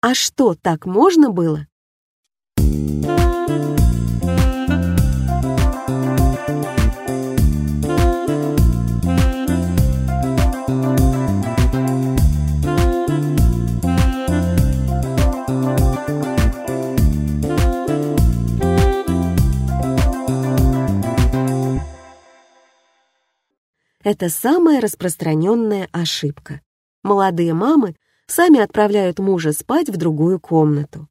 А что, так можно было? Это самая распространенная ошибка. Молодые мамы сами отправляют мужа спать в другую комнату.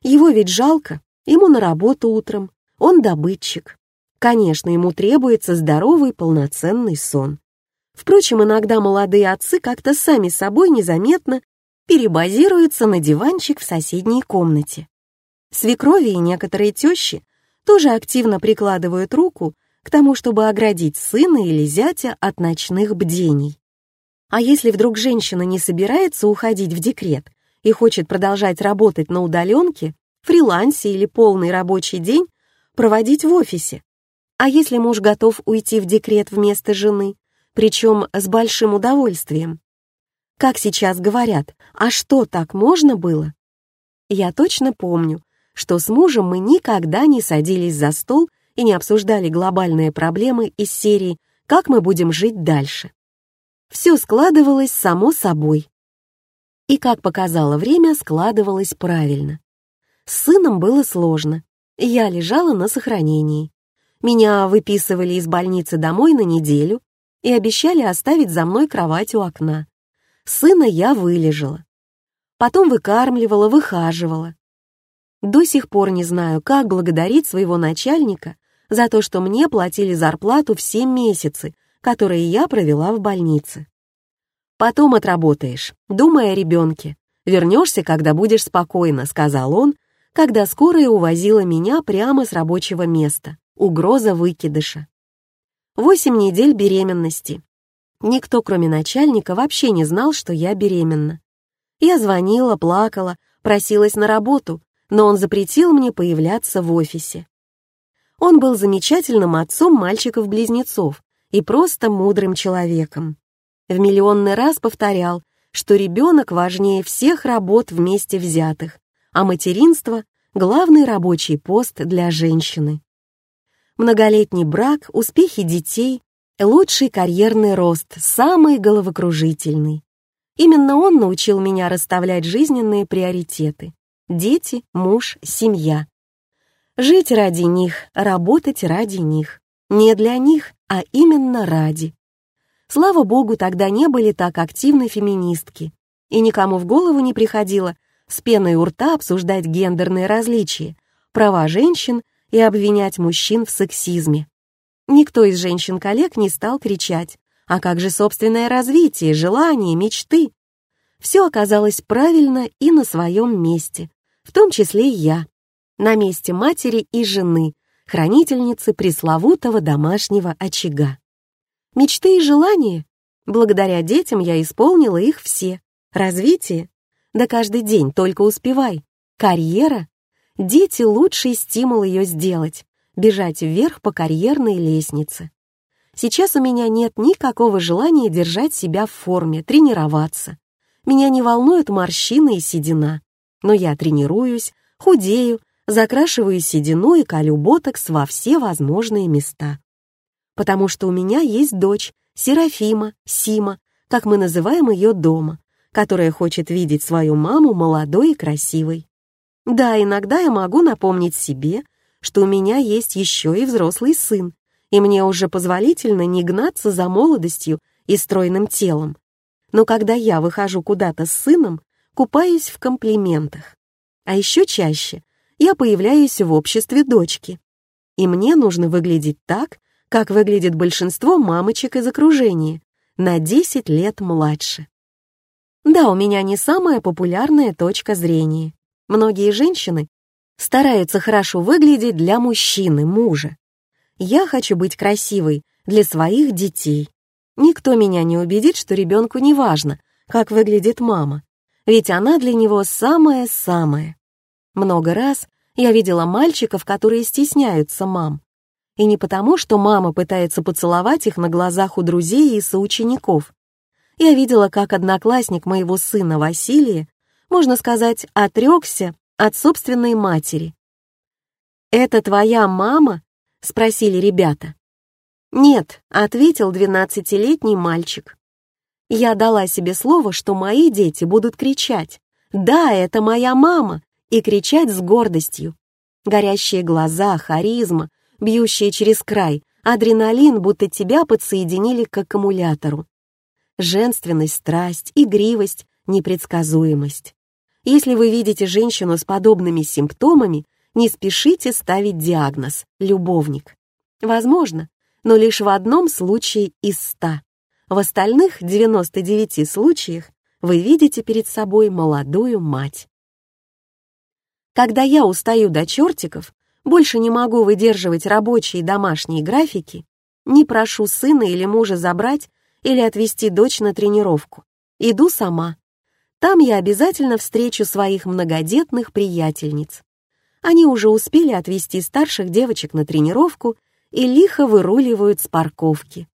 Его ведь жалко, ему на работу утром, он добытчик. Конечно, ему требуется здоровый полноценный сон. Впрочем, иногда молодые отцы как-то сами собой незаметно перебазируются на диванчик в соседней комнате. Свекрови и некоторые тещи тоже активно прикладывают руку к тому, чтобы оградить сына или зятя от ночных бдений. А если вдруг женщина не собирается уходить в декрет и хочет продолжать работать на удаленке, фрилансе или полный рабочий день проводить в офисе? А если муж готов уйти в декрет вместо жены, причем с большим удовольствием? Как сейчас говорят, а что, так можно было? Я точно помню, что с мужем мы никогда не садились за стол и не обсуждали глобальные проблемы из серии «Как мы будем жить дальше?». Все складывалось само собой. И, как показало время, складывалось правильно. С сыном было сложно. Я лежала на сохранении. Меня выписывали из больницы домой на неделю и обещали оставить за мной кровать у окна. Сына я вылежала. Потом выкармливала, выхаживала. До сих пор не знаю, как благодарить своего начальника за то, что мне платили зарплату все месяцы, которые я провела в больнице. «Потом отработаешь, думая о ребенке. Вернешься, когда будешь спокойно», — сказал он, когда скорая увозила меня прямо с рабочего места. Угроза выкидыша. Восемь недель беременности. Никто, кроме начальника, вообще не знал, что я беременна. Я звонила, плакала, просилась на работу, но он запретил мне появляться в офисе. Он был замечательным отцом мальчиков-близнецов и просто мудрым человеком. В миллионный раз повторял, что ребенок важнее всех работ вместе взятых, а материнство — главный рабочий пост для женщины. Многолетний брак, успехи детей, лучший карьерный рост, самый головокружительный. Именно он научил меня расставлять жизненные приоритеты. Дети, муж, семья. Жить ради них, работать ради них. Не для них, а именно ради. Слава богу, тогда не были так активны феминистки, и никому в голову не приходило с пеной у рта обсуждать гендерные различия, права женщин и обвинять мужчин в сексизме. Никто из женщин-коллег не стал кричать, а как же собственное развитие, желания, мечты? Все оказалось правильно и на своем месте, в том числе и я на месте матери и жены, хранительницы пресловутого домашнего очага. Мечты и желания? Благодаря детям я исполнила их все. Развитие? Да каждый день только успевай. Карьера? Дети — лучший стимул ее сделать, бежать вверх по карьерной лестнице. Сейчас у меня нет никакого желания держать себя в форме, тренироваться. Меня не волнуют морщины и седина. Но я тренируюсь, худею, закрашиваю седину и колю ботокс во все возможные места. Потому что у меня есть дочь, Серафима, Сима, как мы называем ее дома, которая хочет видеть свою маму молодой и красивой. Да, иногда я могу напомнить себе, что у меня есть еще и взрослый сын, и мне уже позволительно не гнаться за молодостью и стройным телом. Но когда я выхожу куда-то с сыном, купаюсь в комплиментах. А еще чаще я появляюсь в обществе дочки. И мне нужно выглядеть так, как выглядит большинство мамочек из окружения, на 10 лет младше. Да, у меня не самая популярная точка зрения. Многие женщины стараются хорошо выглядеть для мужчины, мужа. Я хочу быть красивой для своих детей. Никто меня не убедит, что ребенку не важно, как выглядит мама, ведь она для него самое-самое. Много раз я видела мальчиков, которые стесняются мам. И не потому, что мама пытается поцеловать их на глазах у друзей и соучеников. Я видела, как одноклассник моего сына Василия Можно сказать, отрекся от собственной матери. «Это твоя мама?» — спросили ребята. «Нет», — ответил двенадцатилетний мальчик. Я дала себе слово, что мои дети будут кричать «Да, это моя мама!» И кричать с гордостью. Горящие глаза, харизма, бьющие через край, адреналин, будто тебя подсоединили к аккумулятору. Женственность, страсть, игривость, непредсказуемость. Если вы видите женщину с подобными симптомами, не спешите ставить диагноз «любовник». Возможно, но лишь в одном случае из ста. В остальных 99 случаях вы видите перед собой молодую мать. Когда я устаю до чертиков, больше не могу выдерживать рабочие и домашние графики, не прошу сына или мужа забрать или отвезти дочь на тренировку. Иду сама. Там я обязательно встречу своих многодетных приятельниц. Они уже успели отвезти старших девочек на тренировку и лихо выруливают с парковки.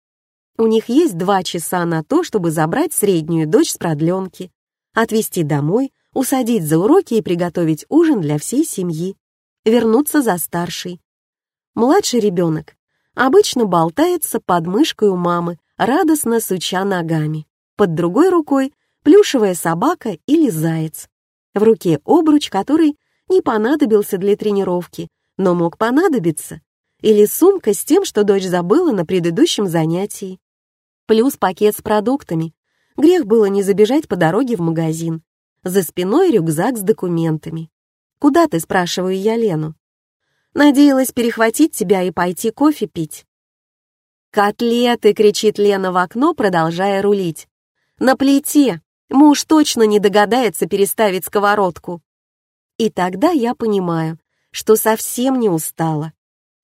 У них есть два часа на то, чтобы забрать среднюю дочь с продленки, отвезти домой, усадить за уроки и приготовить ужин для всей семьи, вернуться за старшей. Младший ребенок обычно болтается под мышкой у мамы, радостно суча ногами. Под другой рукой плюшевая собака или заяц. В руке обруч, который не понадобился для тренировки, но мог понадобиться. Или сумка с тем, что дочь забыла на предыдущем занятии плюс пакет с продуктами. Грех было не забежать по дороге в магазин. За спиной рюкзак с документами. «Куда ты?» — спрашиваю я Лену. «Надеялась перехватить тебя и пойти кофе пить». «Котлеты!» — кричит Лена в окно, продолжая рулить. «На плите! Муж точно не догадается переставить сковородку». И тогда я понимаю, что совсем не устала.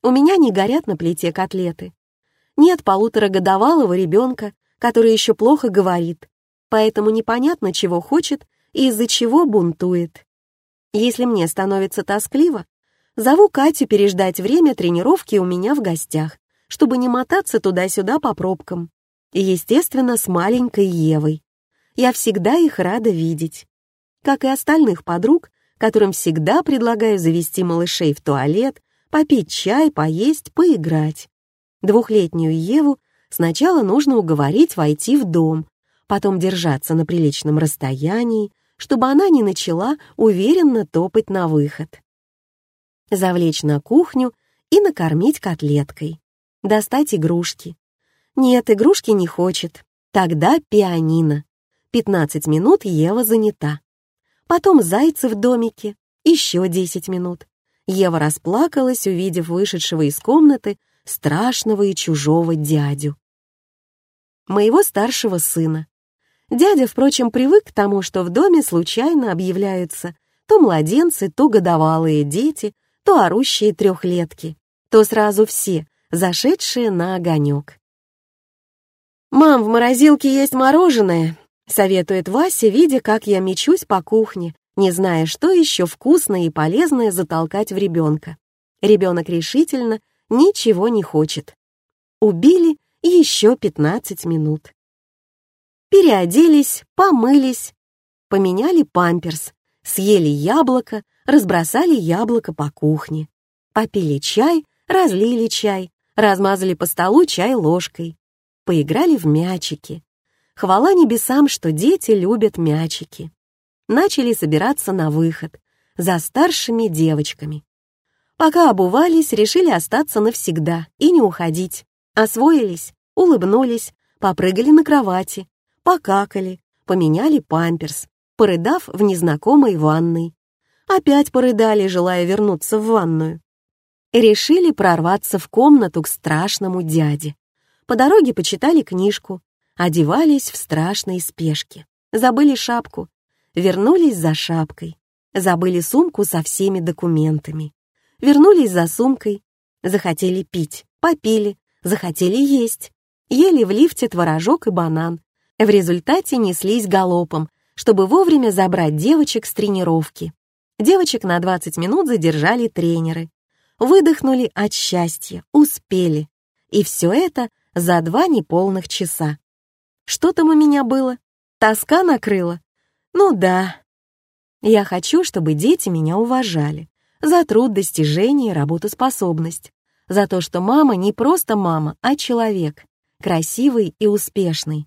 У меня не горят на плите котлеты. Нет полуторагодовалого ребенка, который еще плохо говорит, поэтому непонятно, чего хочет из-за чего бунтует. Если мне становится тоскливо, зову Катю переждать время тренировки у меня в гостях, чтобы не мотаться туда-сюда по пробкам. И, естественно, с маленькой Евой. Я всегда их рада видеть. Как и остальных подруг, которым всегда предлагаю завести малышей в туалет, попить чай, поесть, поиграть. Двухлетнюю Еву сначала нужно уговорить войти в дом, потом держаться на приличном расстоянии, чтобы она не начала уверенно топать на выход. Завлечь на кухню и накормить котлеткой. Достать игрушки. Нет, игрушки не хочет. Тогда пианино. 15 минут Ева занята. Потом зайцы в домике. Еще 10 минут. Ева расплакалась, увидев вышедшего из комнаты страшного и чужого дядю. Моего старшего сына. Дядя, впрочем, привык к тому, что в доме случайно объявляются то младенцы, то годовалые дети, то орущие трехлетки, то сразу все, зашедшие на огонек. «Мам, в морозилке есть мороженое», — советует Вася, видя, как я мечусь по кухне, не зная, что еще вкусное и полезное затолкать в ребенка. Ребенок решительно ничего не хочет. Убили еще 15 минут. Переоделись, помылись, поменяли памперс, съели яблоко, разбросали яблоко по кухне, попили чай, разлили чай, размазали по столу чай ложкой, поиграли в мячики. Хвала небесам, что дети любят мячики. Начали собираться на выход за старшими девочками. Пока обувались, решили остаться навсегда и не уходить. Освоились, улыбнулись, попрыгали на кровати, покакали, поменяли памперс, порыдав в незнакомой ванной. Опять порыдали, желая вернуться в ванную. Решили прорваться в комнату к страшному дяде. По дороге почитали книжку, одевались в страшной спешке. Забыли шапку, вернулись за шапкой, забыли сумку со всеми документами вернулись за сумкой. Захотели пить, попили, захотели есть. Ели в лифте творожок и банан. В результате неслись галопом, чтобы вовремя забрать девочек с тренировки. Девочек на 20 минут задержали тренеры. Выдохнули от счастья, успели. И все это за два неполных часа. Что там у меня было? Тоска накрыла? Ну да, Я хочу, чтобы дети меня уважали за труд, достижение, работоспособность, за то, что мама не просто мама, а человек, красивый и успешный.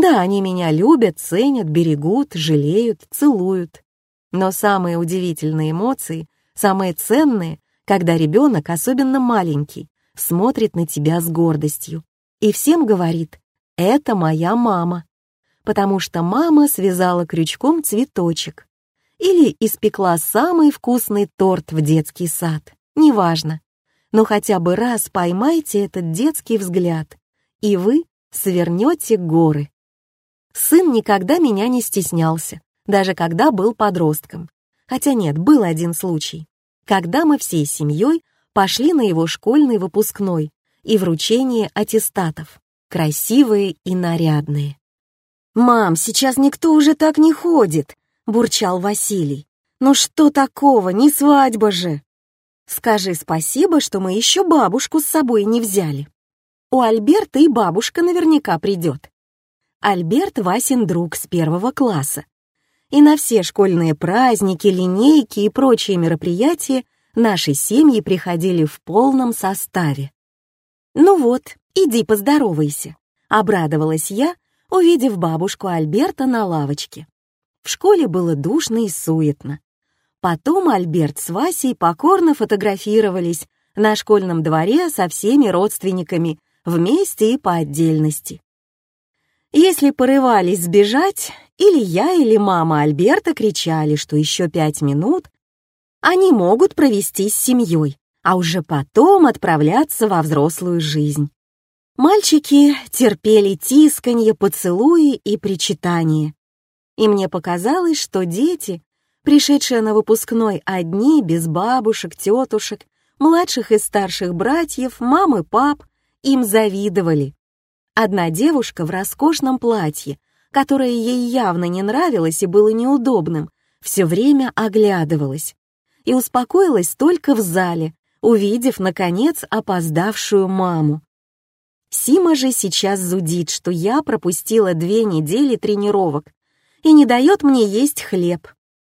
Да, они меня любят, ценят, берегут, жалеют, целуют. Но самые удивительные эмоции, самые ценные, когда ребенок, особенно маленький, смотрит на тебя с гордостью и всем говорит «это моя мама», потому что мама связала крючком цветочек или испекла самый вкусный торт в детский сад, неважно. Но хотя бы раз поймайте этот детский взгляд, и вы свернете горы. Сын никогда меня не стеснялся, даже когда был подростком. Хотя нет, был один случай, когда мы всей семьей пошли на его школьный выпускной и вручение аттестатов, красивые и нарядные. «Мам, сейчас никто уже так не ходит», — бурчал Василий. «Ну что такого, не свадьба же!» «Скажи спасибо, что мы еще бабушку с собой не взяли. У Альберта и бабушка наверняка придет». Альберт Васин друг с первого класса. И на все школьные праздники, линейки и прочие мероприятия наши семьи приходили в полном составе. «Ну вот, иди поздоровайся», — обрадовалась я, увидев бабушку Альберта на лавочке. В школе было душно и суетно. Потом Альберт с Васей покорно фотографировались на школьном дворе со всеми родственниками, вместе и по отдельности. Если порывались сбежать, или я, или мама Альберта кричали, что еще пять минут, они могут провести с семьей, а уже потом отправляться во взрослую жизнь. Мальчики терпели тисканье, поцелуи и причитания. И мне показалось, что дети, пришедшие на выпускной одни, без бабушек, тетушек, младших и старших братьев, мам и пап, им завидовали. Одна девушка в роскошном платье, которое ей явно не нравилось и было неудобным, все время оглядывалась и успокоилась только в зале, увидев, наконец, опоздавшую маму. Сима же сейчас зудит, что я пропустила две недели тренировок и не дает мне есть хлеб.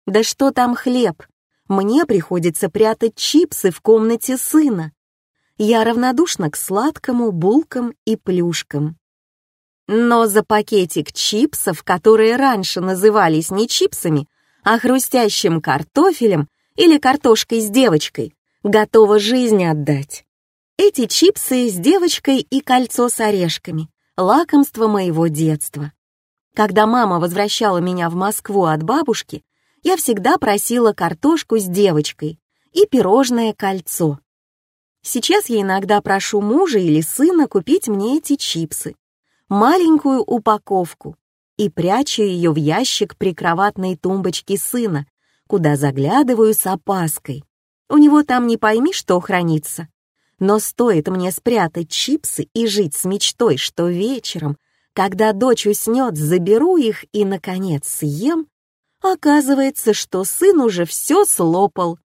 Да что там хлеб? Мне приходится прятать чипсы в комнате сына. Я равнодушна к сладкому, булкам и плюшкам. Но за пакетик чипсов, которые раньше назывались не чипсами, а хрустящим картофелем, или картошкой с девочкой, готова жизнь отдать. Эти чипсы с девочкой и кольцо с орешками — лакомство моего детства. Когда мама возвращала меня в Москву от бабушки, я всегда просила картошку с девочкой и пирожное кольцо. Сейчас я иногда прошу мужа или сына купить мне эти чипсы, маленькую упаковку, и прячу ее в ящик прикроватной тумбочки сына, куда заглядываю с опаской. У него там не пойми, что хранится. Но стоит мне спрятать чипсы и жить с мечтой, что вечером, когда дочь уснет, заберу их и, наконец, съем, оказывается, что сын уже все слопал.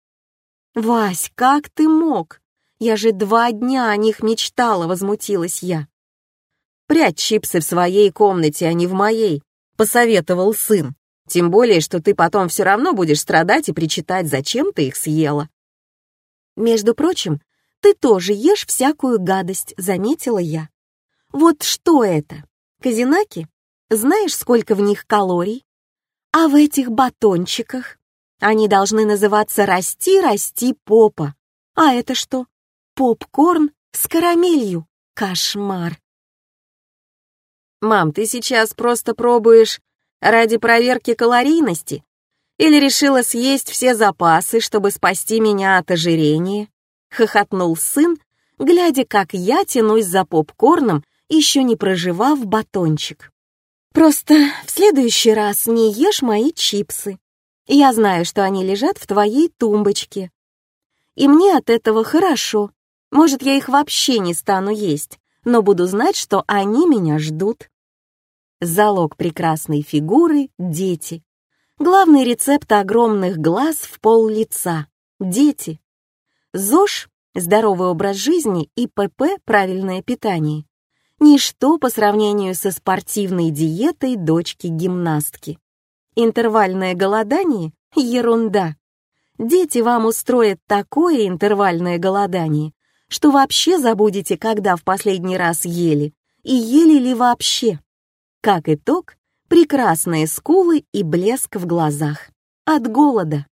«Вась, как ты мог? Я же два дня о них мечтала», — возмутилась я. «Прячь чипсы в своей комнате, а не в моей», — посоветовал сын. Тем более, что ты потом все равно будешь страдать и причитать, зачем ты их съела. Между прочим, ты тоже ешь всякую гадость, заметила я. Вот что это? Казинаки? Знаешь, сколько в них калорий? А в этих батончиках? Они должны называться «Расти, расти, попа». А это что? Попкорн с карамелью. Кошмар. «Мам, ты сейчас просто пробуешь Ради проверки калорийности? Или решила съесть все запасы, чтобы спасти меня от ожирения?» — хохотнул сын, глядя, как я тянусь за попкорном, еще не проживав батончик. «Просто в следующий раз не ешь мои чипсы. Я знаю, что они лежат в твоей тумбочке. И мне от этого хорошо. Может, я их вообще не стану есть, но буду знать, что они меня ждут. Залог прекрасной фигуры — дети. Главный рецепт огромных глаз в пол лица — дети. ЗОЖ — здоровый образ жизни и ПП — правильное питание. Ничто по сравнению со спортивной диетой дочки-гимнастки. Интервальное голодание Ерунда. Дети вам устроят такое интервальное голодание, что вообще забудете, когда в последний раз ели, и ели ли вообще. Как итог, прекрасные скулы и блеск в глазах. От голода.